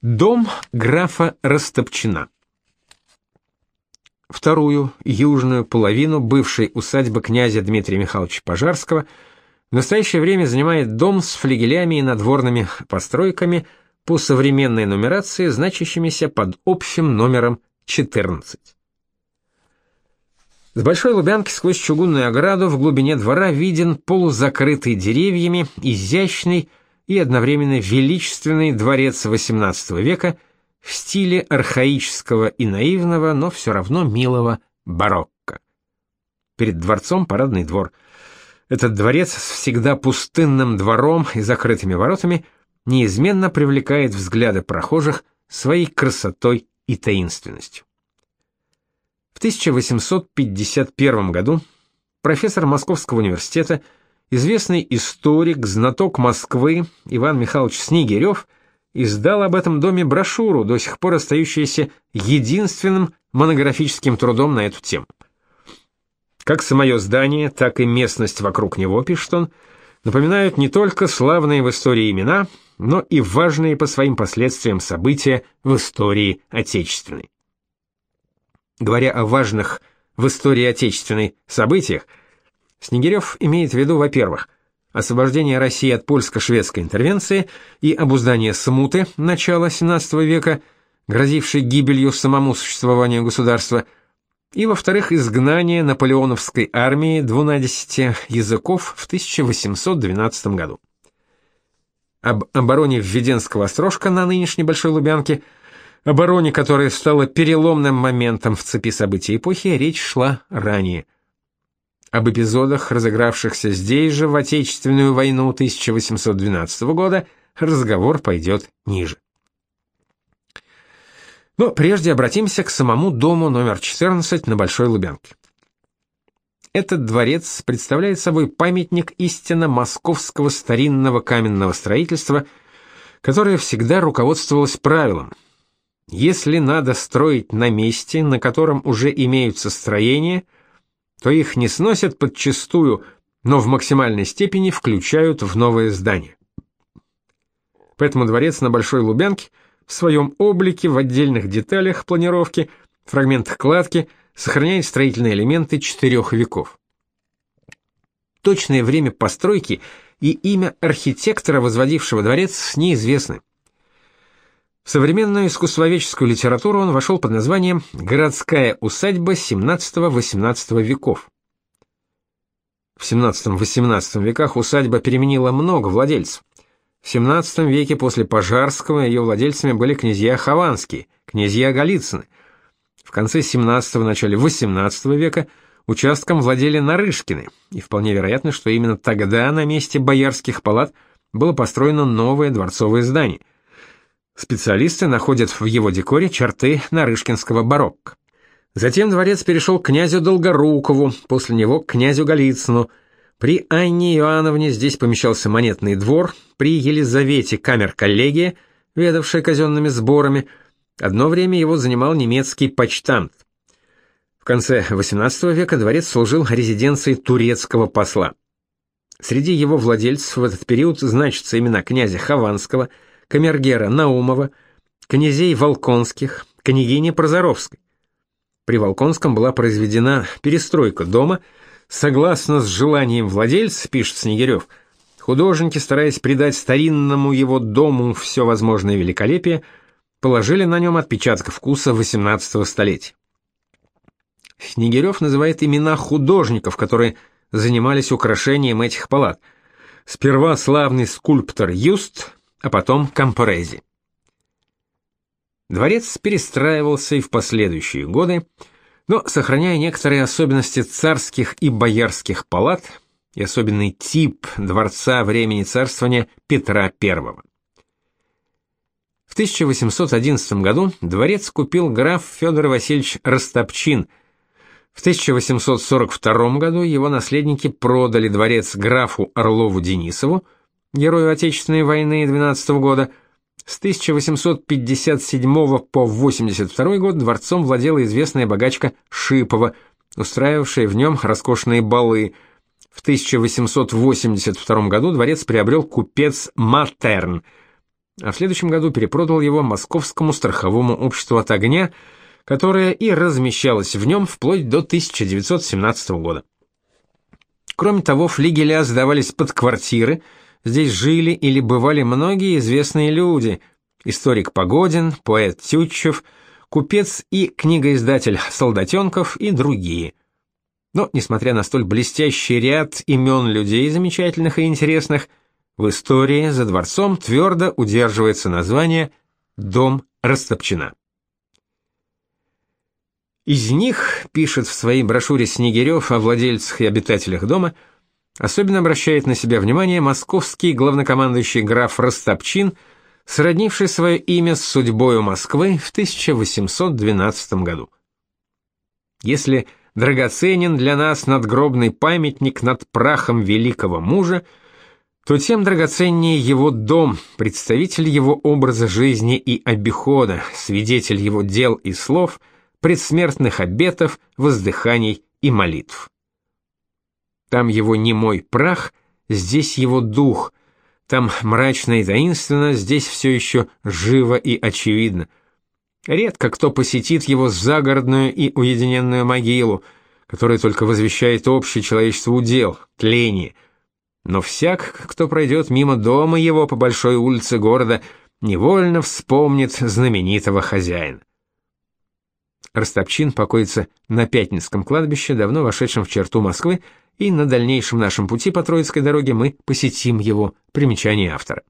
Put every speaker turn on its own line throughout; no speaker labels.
Дом графа Растопчина. Вторую, южную половину бывшей усадьбы князя Дмитрия Михайловича Пожарского в настоящее время занимает дом с флигелями и надворными постройками по современной нумерации, значащимися под общим номером 14. С Большой Лубянки сквозь чугунную ограду в глубине двора виден полузакрытый деревьями изящный и одновременно величественный дворец XVIII века в стиле архаического и наивного, но все равно милого барокко. Перед дворцом парадный двор. Этот дворец с всегда пустынным двором и закрытыми воротами неизменно привлекает взгляды прохожих своей красотой и таинственностью. В 1851 году профессор Московского университета известный историк, знаток Москвы Иван Михайлович Снегирев издал об этом доме брошюру, до сих пор остающуюся единственным монографическим трудом на эту тему. Как самое здание, так и местность вокруг него, пишет он, напоминают не только славные в истории имена, но и важные по своим последствиям события в истории отечественной. Говоря о важных в истории отечественной событиях, Снегирев имеет в виду, во-первых, освобождение России от польско-шведской интервенции и обуздание смуты начала XVII века, грозившей гибелью самому существованию государства, и, во-вторых, изгнание наполеоновской армии двунадесяти языков в 1812 году. Об обороне Введенского острожка на нынешней Большой Лубянке, обороне, которая стала переломным моментом в цепи событий эпохи, речь шла ранее – об эпизодах, разыгравшихся здесь же в Отечественную войну 1812 года, разговор пойдет ниже. Но прежде обратимся к самому дому номер 14 на Большой Лубянке. Этот дворец представляет собой памятник истинно московского старинного каменного строительства, которое всегда руководствовалось правилом: если надо строить на месте, на котором уже имеются строения – то их не сносят подчистую, но в максимальной степени включают в новое здание. Поэтому дворец на Большой Лубянке в своем облике, в отдельных деталях планировки, фрагментах кладки сохраняет строительные элементы четырех веков. Точное время постройки и имя архитектора, возводившего дворец, неизвестны. В современную искусствоведческую литературу он вошел под названием «Городская усадьба XVII-XVIII веков». В XVII-XVIII веках усадьба переменила много владельцев. В XVII веке после Пожарского ее владельцами были князья Хованские, князья Голицыны. В конце XVII – начале XVIII века участком владели Нарышкины, и вполне вероятно, что именно тогда на месте боярских палат было построено новое дворцовое здание – Специалисты находят в его декоре черты нарышкинского барокко. Затем дворец перешел к князю Долгорукову, после него к князю Голицыну. При Анне Иоанновне здесь помещался монетный двор, при Елизавете камер-коллегия, ведавшая казенными сборами. Одно время его занимал немецкий почтамт. В конце XVIII века дворец служил резиденцией турецкого посла. Среди его владельцев в этот период значатся имена князя Хованского – камергера Наумова, князей Волконских, княгини Прозоровской. При Волконском была произведена перестройка дома, согласно с желанием владельца, пишет Снегирев, художники, стараясь придать старинному его дому все возможное великолепие, положили на нем отпечаток вкуса XVIII столетия. Снегирев называет имена художников, которые занимались украшением этих палат. Сперва славный скульптор Юст, а потом Кампорези. Дворец перестраивался и в последующие годы, но сохраняя некоторые особенности царских и боярских палат и особенный тип дворца времени царствования Петра I. В 1811 году дворец купил граф Федор Васильевич Растопчин. В 1842 году его наследники продали дворец графу Орлову Денисову, герою Отечественной войны 12 года, с 1857 по 82 год дворцом владела известная богачка Шипова, устраивавшая в нем роскошные балы. В 1882 году дворец приобрел купец Матерн. а в следующем году перепродал его Московскому страховому обществу от огня, которое и размещалось в нем вплоть до 1917 года. Кроме того, флигеля сдавались под квартиры, здесь жили или бывали многие известные люди: историк Погодин, поэт Тютчев, купец и книгоиздатель Солдатенков и другие. Но, несмотря на столь блестящий ряд имен людей замечательных и интересных, в истории за дворцом твердо удерживается название «Дом Растопчина». Из них, пишет в своей брошюре Снегирев о владельцах и обитателях дома, особенно обращает на себя внимание московский главнокомандующий граф Растопчин, сроднивший свое имя с судьбою Москвы в 1812 году. Если драгоценен для нас надгробный памятник над прахом великого мужа, то тем драгоценнее его дом, представитель его образа жизни и обихода, свидетель его дел и слов – предсмертных обетов, воздыханий и молитв. Там его немой прах, здесь его дух, там мрачно и таинственно, здесь все еще живо и очевидно. Редко кто посетит его загородную и уединенную могилу, которая только возвещает общий человечеству удел, тление. Но всяк, кто пройдет мимо дома его по большой улице города, невольно вспомнит знаменитого хозяина. Ростопчин покоится на Пятницком кладбище, давно вошедшем в черту Москвы, и на дальнейшем нашем пути по Троицкой дороге мы посетим его. Примечание автора.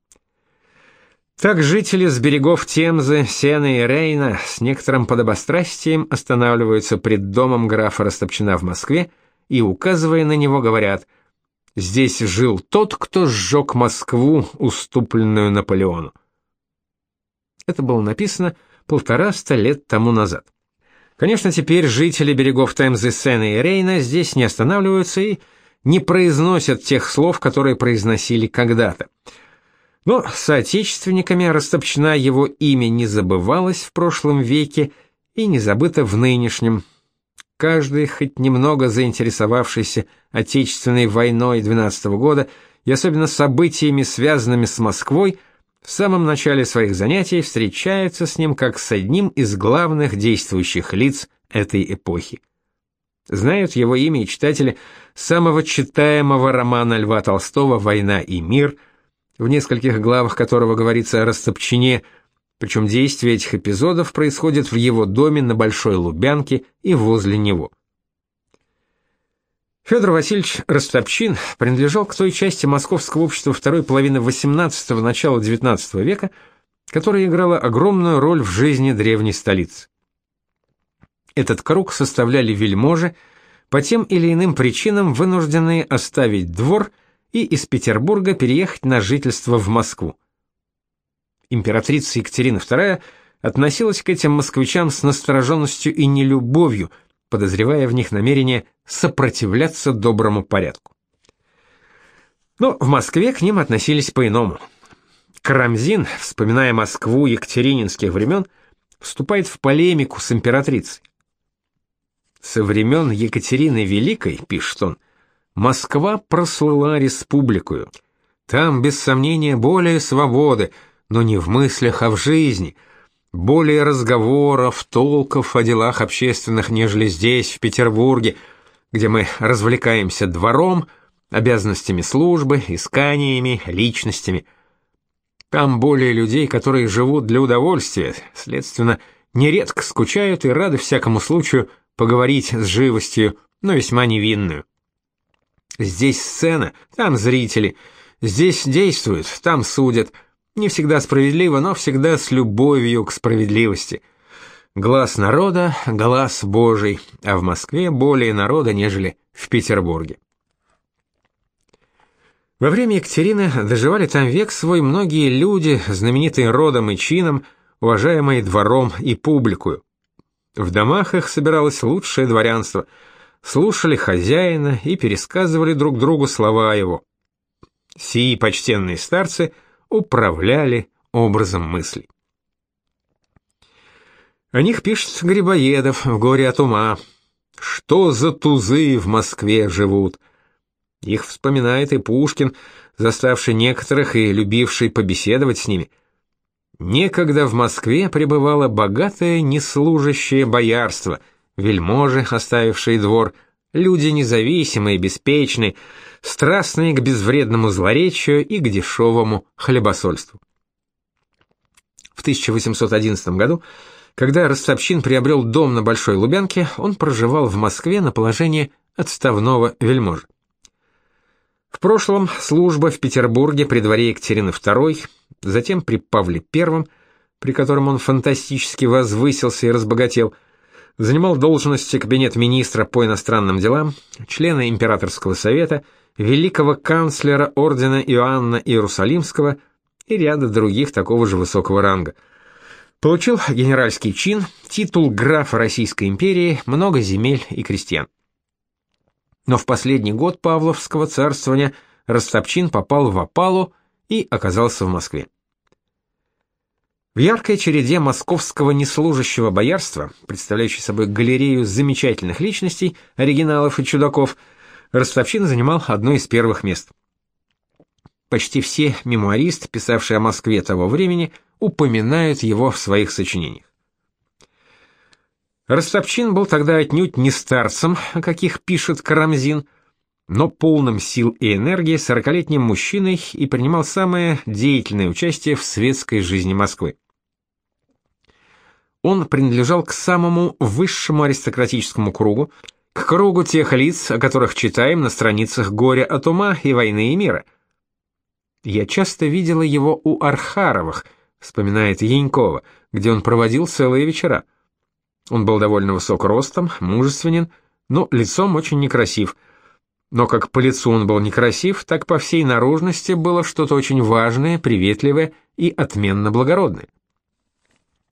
Так жители с берегов Темзы, Сены и Рейна с некоторым подобострастием останавливаются пред домом графа Ростопчина в Москве и, указывая на него, говорят «Здесь жил тот, кто сжег Москву, уступленную Наполеону». Это было написано полтораста лет тому назад. Конечно, теперь жители берегов Темзы, Сены и Рейна здесь не останавливаются и не произносят тех слов, которые произносили когда-то. Но соотечественниками растопчена его имя не забывалось в прошлом веке и не забыто в нынешнем. Каждый, хоть немного заинтересовавшийся Отечественной войной 12 -го года и особенно событиями, связанными с Москвой, в самом начале своих занятий встречается с ним как с одним из главных действующих лиц этой эпохи. Знают его имя и читатели самого читаемого романа Льва Толстого «Война и мир», в нескольких главах которого говорится о Растопчине, причем действие этих эпизодов происходит в его доме на Большой Лубянке и возле него. Федор Васильевич Растопчин принадлежал к той части московского общества второй половины XVIII – начала XIX века, которая играла огромную роль в жизни древней столицы. Этот круг составляли вельможи, по тем или иным причинам вынужденные оставить двор и из Петербурга переехать на жительство в Москву. Императрица Екатерина II относилась к этим москвичам с настороженностью и нелюбовью – подозревая в них намерение сопротивляться доброму порядку. Но в Москве к ним относились по-иному. Карамзин, вспоминая Москву екатерининских времен, вступает в полемику с императрицей. Со времен Екатерины Великой, пишет он, Москва прослыла республикою. Там, без сомнения, более свободы, но не в мыслях, а в жизни – более разговоров, толков о делах общественных, нежели здесь, в Петербурге, где мы развлекаемся двором, обязанностями службы, исканиями, личностями. Там более людей, которые живут для удовольствия, следственно, нередко скучают и рады всякому случаю поговорить с живостью, но весьма невинную. Здесь сцена, там зрители, здесь действуют, там судят – не всегда справедливо, но всегда с любовью к справедливости. Глаз народа — глаз Божий, а в Москве более народа, нежели в Петербурге. Во время Екатерины доживали там век свой многие люди, знаменитые родом и чином, уважаемые двором и публикою. В домах их собиралось лучшее дворянство, слушали хозяина и пересказывали друг другу слова его. Сии почтенные старцы — управляли образом мыслей. О них пишет Грибоедов в «Горе от ума». Что за тузы в Москве живут? Их вспоминает и Пушкин, заставший некоторых и любивший побеседовать с ними. Некогда в Москве пребывало богатое неслужащее боярство, вельможи, оставившие двор, люди независимые, беспечные, страстные к безвредному злоречию и к дешевому хлебосольству. В 1811 году, когда Ростопчин приобрел дом на Большой Лубянке, он проживал в Москве на положении отставного вельможа. В прошлом служба в Петербурге при дворе Екатерины II, затем при Павле I, при котором он фантастически возвысился и разбогател, занимал должности кабинет-министра по иностранным делам, члена императорского совета, великого канцлера ордена Иоанна Иерусалимского и ряда других такого же высокого ранга. Получил генеральский чин, титул графа Российской империи, много земель и крестьян. Но в последний год Павловского царствования Ростопчин попал в опалу и оказался в Москве. В яркой череде московского неслужащего боярства, представляющей собой галерею замечательных личностей, оригиналов и чудаков, Ростопчин занимал одно из первых мест. Почти все мемуаристы, писавшие о Москве того времени, упоминают его в своих сочинениях. Ростопчин был тогда отнюдь не старцем, о каких пишет Карамзин, но полным сил и энергии сорокалетним мужчиной и принимал самое деятельное участие в светской жизни Москвы. Он принадлежал к самому высшему аристократическому кругу, к кругу тех лиц, о которых читаем на страницах «Горя от ума» и «Войны и мира». «Я часто видела его у Архаровых», — вспоминает Янькова, где он проводил целые вечера. Он был довольно высок ростом, мужественен, но лицом очень некрасив. Но как по лицу он был некрасив, так по всей наружности было что-то очень важное, приветливое и отменно благородное.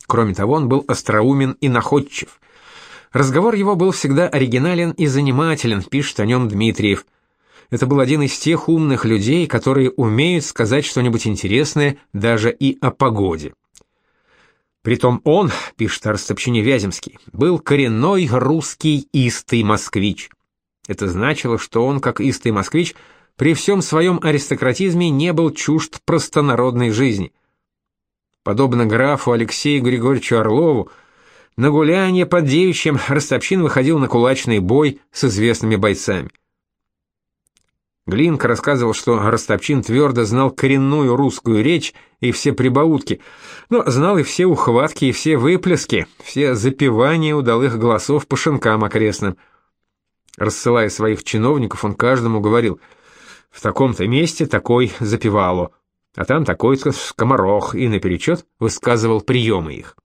Кроме того, он был остроумен и находчив. Разговор его был всегда оригинален и занимателен, пишет о нем Дмитриев. Это был один из тех умных людей, которые умеют сказать что-нибудь интересное даже и о погоде. Притом он, пишет о Растопчине Вяземский, был коренной русский истый москвич. Это значило, что он, как истый москвич, при всем своем аристократизме не был чужд простонародной жизни. Подобно графу Алексею Григорьевичу Орлову, на гулянье под девичьим Растопчин выходил на кулачный бой с известными бойцами. Глинка рассказывал, что Ростопчин твердо знал коренную русскую речь и все прибаутки, но знал и все ухватки, и все выплески, все запевания удалых голосов по шинкам окрестным. Рассылая своих чиновников, он каждому говорил, «В таком-то месте такой запевало, а там такой-то скоморох», и наперечет высказывал приемы их.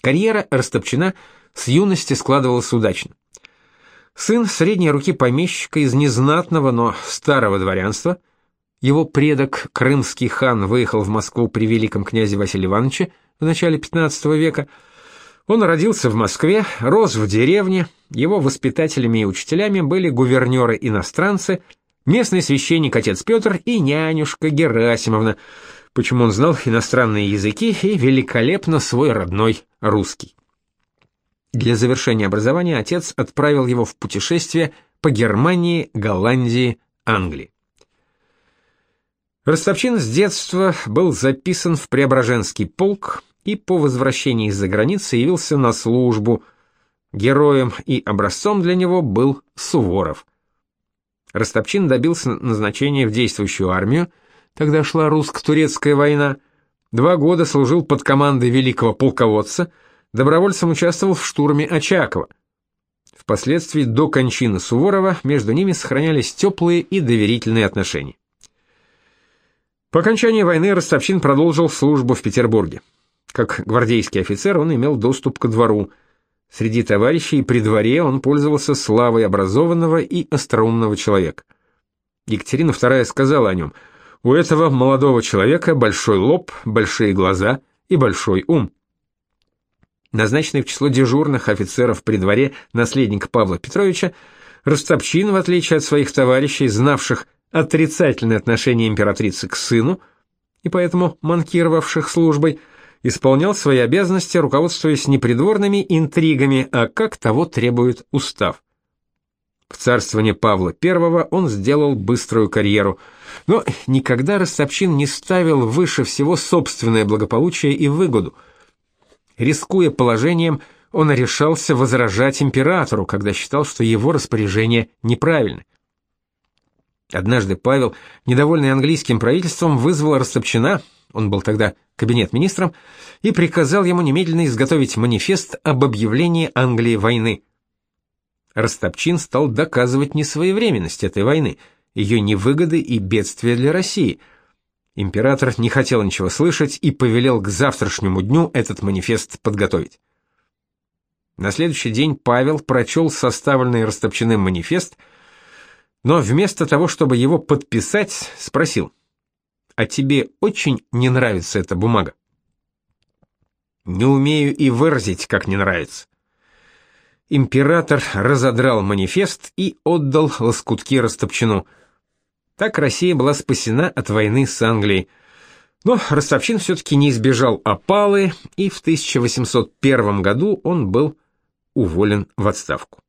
Карьера Ростопчина с юности складывалась удачно. Сын средней руки помещика из незнатного, но старого дворянства. Его предок, крымский хан, выехал в Москву при великом князе Василии Ивановиче в начале XV века. Он родился в Москве, рос в деревне, его воспитателями и учителями были гувернеры-иностранцы, местный священник отец Петр и нянюшка Герасимовна, почему он знал иностранные языки и великолепно свой родной русский. Для завершения образования отец отправил его в путешествие по Германии, Голландии, Англии. Ростовчин с детства был записан в Преображенский полк и по возвращении из-за границы явился на службу. Героем и образцом для него был Суворов. Ростопчин добился назначения в действующую армию, тогда шла русско-турецкая война, два года служил под командой великого полководца – добровольцем участвовал в штурме Очакова. Впоследствии до кончины Суворова между ними сохранялись теплые и доверительные отношения. По окончании войны Ростовчин продолжил службу в Петербурге. Как гвардейский офицер он имел доступ ко двору. Среди товарищей при дворе он пользовался славой образованного и остроумного человека. Екатерина II сказала о нем, «У этого молодого человека большой лоб, большие глаза и большой ум». Назначенный в число дежурных офицеров при дворе наследника Павла Петровича, Ростопчин, в отличие от своих товарищей, знавших отрицательное отношение императрицы к сыну и поэтому манкировавших службой, исполнял свои обязанности, руководствуясь не придворными интригами, а как того требует устав. В царствовании Павла I он сделал быструю карьеру, но никогда Ростопчин не ставил выше всего собственное благополучие и выгоду. Рискуя положением, он решался возражать императору, когда считал, что его распоряжение неправильно. Однажды Павел, недовольный английским правительством, вызвал Растопчина, он был тогда кабинет-министром, и приказал ему немедленно изготовить манифест об объявлении Англии войны. Растопчин стал доказывать несвоевременность этой войны, ее невыгоды и бедствия для России. Император не хотел ничего слышать и повелел к завтрашнему дню этот манифест подготовить. На следующий день Павел прочел составленный Растопчиным манифест – но вместо того, чтобы его подписать, спросил, «А тебе очень не нравится эта бумага?» «Не умею и выразить, как не нравится». Император разодрал манифест и отдал лоскутки Растопчину. Так Россия была спасена от войны с Англией. Но Ростовчин все-таки не избежал опалы, и в 1801 году он был уволен в отставку.